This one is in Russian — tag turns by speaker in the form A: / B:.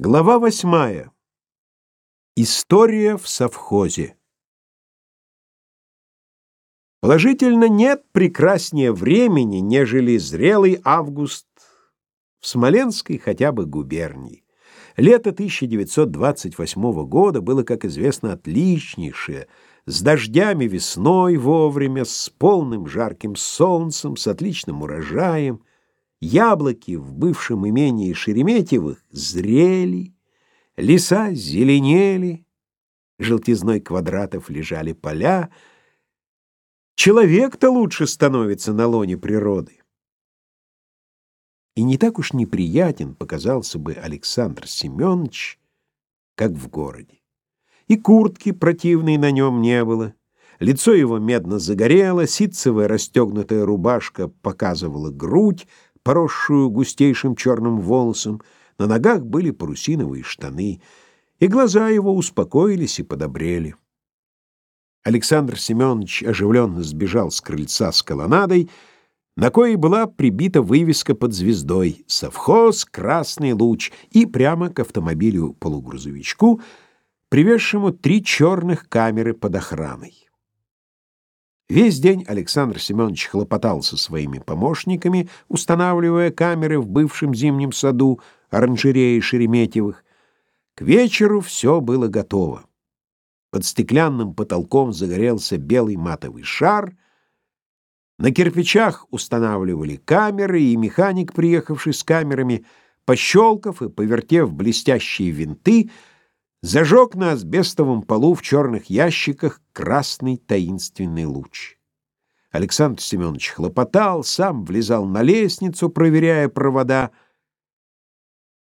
A: Глава восьмая. История в совхозе. Положительно, нет прекраснее времени, нежели зрелый август в Смоленской хотя бы губернии. Лето 1928 года было, как известно, отличнейшее, с дождями весной вовремя, с полным жарким солнцем, с отличным урожаем — Яблоки в бывшем имении Шереметьевых зрели, леса зеленели, желтизной квадратов лежали поля. Человек-то лучше становится на лоне природы. И не так уж неприятен показался бы Александр Семенович, как в городе. И куртки противной на нем не было. Лицо его медно загорело, ситцевая расстегнутая рубашка показывала грудь, поросшую густейшим черным волосом, на ногах были парусиновые штаны, и глаза его успокоились и подобрели. Александр Семенович оживленно сбежал с крыльца с колоннадой, на коей была прибита вывеска под звездой «Совхоз Красный Луч» и прямо к автомобилю-полугрузовичку, привезшему три черных камеры под охраной. Весь день Александр Семенович хлопотал со своими помощниками, устанавливая камеры в бывшем зимнем саду оранжереи Шереметьевых. К вечеру все было готово. Под стеклянным потолком загорелся белый матовый шар. На кирпичах устанавливали камеры, и механик, приехавший с камерами, пощелкав и повертев блестящие винты, зажег на асбестовом полу в черных ящиках красный таинственный луч. Александр Семенович хлопотал, сам влезал на лестницу, проверяя провода —